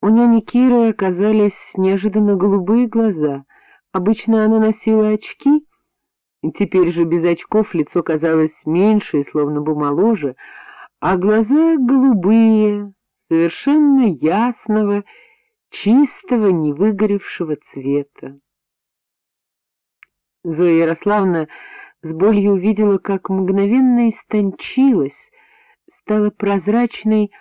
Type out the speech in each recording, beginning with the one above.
У няни Киры оказались неожиданно голубые глаза. Обычно она носила очки, теперь же без очков лицо казалось меньше и словно бы моложе, а глаза голубые, совершенно ясного, чистого, невыгоревшего цвета. Зоя Ярославна с болью увидела, как мгновенно истончилась, стала прозрачной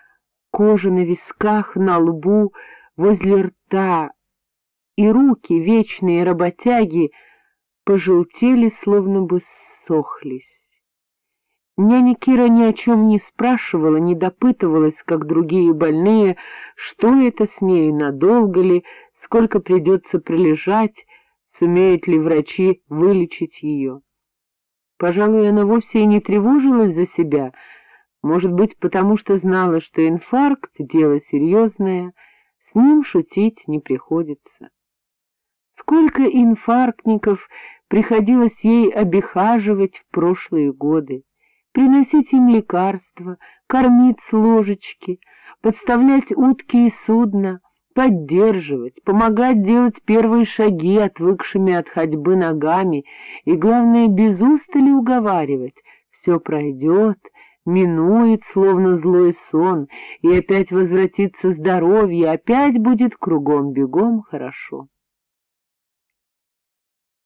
кожа на висках, на лбу, возле рта, и руки, вечные работяги, пожелтели, словно бы сохлись. Няня Кира ни о чем не спрашивала, не допытывалась, как другие больные, что это с ней, надолго ли, сколько придется прилежать, сумеют ли врачи вылечить ее. Пожалуй, она вовсе и не тревожилась за себя, может быть, потому что знала, что инфаркт — дело серьезное, с ним шутить не приходится. Сколько инфарктников приходилось ей обихаживать в прошлые годы, приносить им лекарства, кормить с ложечки, подставлять утки и судна, поддерживать, помогать делать первые шаги отвыкшими от ходьбы ногами и, главное, без устали уговаривать. Все пройдет, минует, словно злой сон, и опять возвратится здоровье, опять будет кругом-бегом хорошо.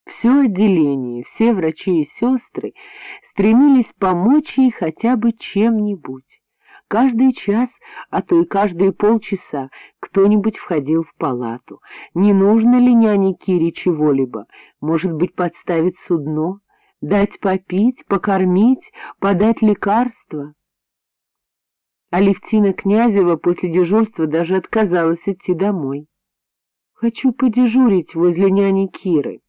Все отделение, все врачи и сестры стремились помочь ей хотя бы чем-нибудь. Каждый час, а то и каждые полчаса кто-нибудь входил в палату. Не нужно ли няне Кире чего-либо? Может быть, подставить судно? Дать попить, покормить, подать лекарства? Алевтина Князева после дежурства даже отказалась идти домой. — Хочу подежурить возле няни Киры.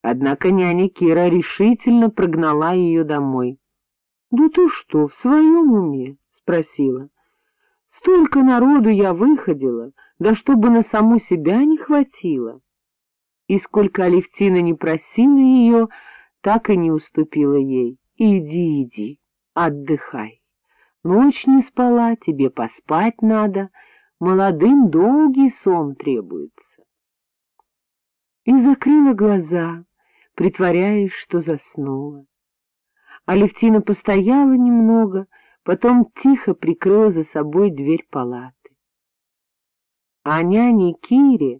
Однако няня Кира решительно прогнала ее домой. — Да ты что, в своем уме? спросила. — Столько народу я выходила, да чтобы на саму себя не хватило. И сколько Алевтина не просила ее, так и не уступила ей. Иди, иди, отдыхай. Ночь не спала, тебе поспать надо, молодым долгий сон требуется. И закрыла глаза, притворяясь, что заснула. Алевтина постояла немного, потом тихо прикрыла за собой дверь палаты. А няне Кире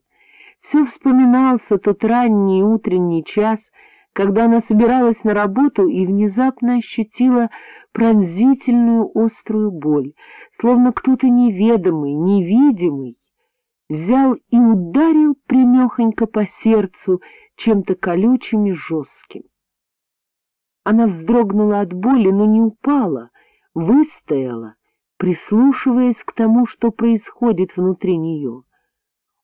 все вспоминался тот ранний утренний час, когда она собиралась на работу и внезапно ощутила пронзительную острую боль, словно кто-то неведомый, невидимый, взял и ударил примехонько по сердцу чем-то колючим и жестким. Она вздрогнула от боли, но не упала, выстояла, прислушиваясь к тому, что происходит внутри нее.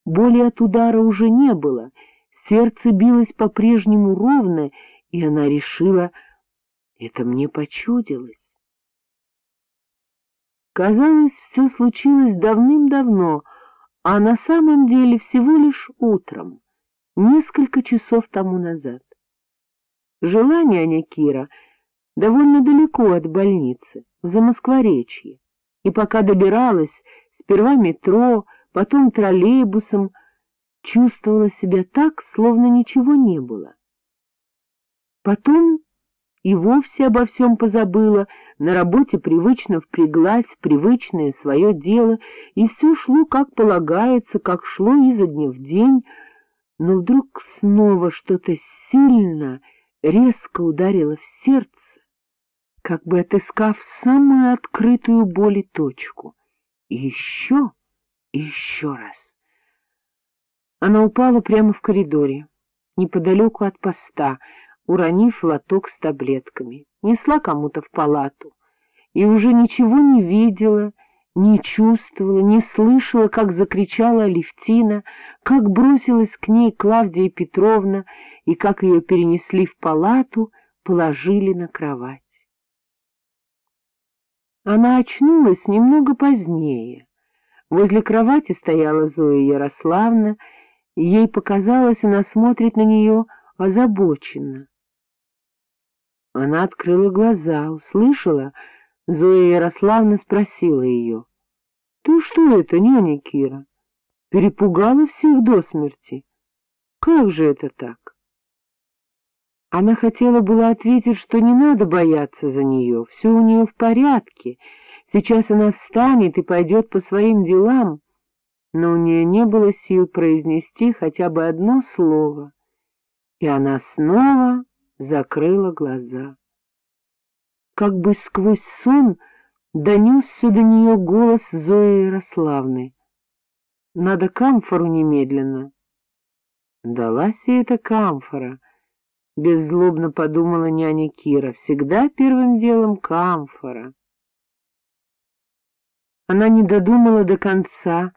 Боли от удара уже не было, сердце билось по-прежнему ровно, и она решила, это мне почудилось. Казалось, все случилось давным-давно, а на самом деле всего лишь утром, несколько часов тому назад. Жила няня Кира довольно далеко от больницы, в Замоскворечье, и пока добиралась, сперва метро, потом троллейбусом, чувствовала себя так, словно ничего не было. Потом и вовсе обо всем позабыла, на работе привычно впряглась в привычное свое дело, и все шло, как полагается, как шло изо дня в день, но вдруг снова что-то сильно, резко ударило в сердце, как бы отыскав самую открытую боли точку. И еще, и еще раз. Она упала прямо в коридоре, неподалеку от поста, уронив лоток с таблетками, несла кому-то в палату и уже ничего не видела, не чувствовала, не слышала, как закричала Алевтина, как бросилась к ней Клавдия Петровна и как ее перенесли в палату, положили на кровать. Она очнулась немного позднее. Возле кровати стояла Зоя Ярославна, ей показалось, она смотрит на нее озабоченно. Она открыла глаза, услышала, Зоя Ярославна спросила ее. — Ты что это, няня Кира? перепугала всех до смерти. Как же это так? Она хотела было ответить, что не надо бояться за нее, все у нее в порядке, сейчас она встанет и пойдет по своим делам, но у нее не было сил произнести хотя бы одно слово, и она снова закрыла глаза. Как бы сквозь сон донесся до нее голос Зои Ярославны. Надо камфору немедленно. Далась ей эта камфора, — беззлобно подумала няня Кира. Всегда первым делом камфора. Она не додумала до конца,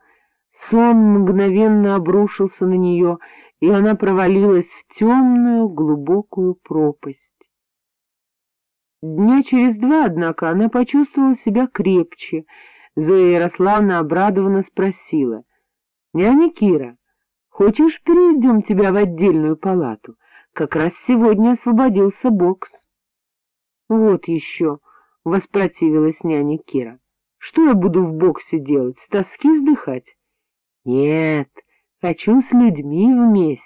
сон мгновенно обрушился на нее, и она провалилась в темную глубокую пропасть. Дня через два, однако, она почувствовала себя крепче. Зоя Ярославна обрадованно спросила. — Няня Кира, хочешь, перейдем тебя в отдельную палату? Как раз сегодня освободился бокс. — Вот еще, — воспротивилась няня Кира. — Что я буду в боксе делать, с тоски вздыхать? — Нет, хочу с людьми вместе.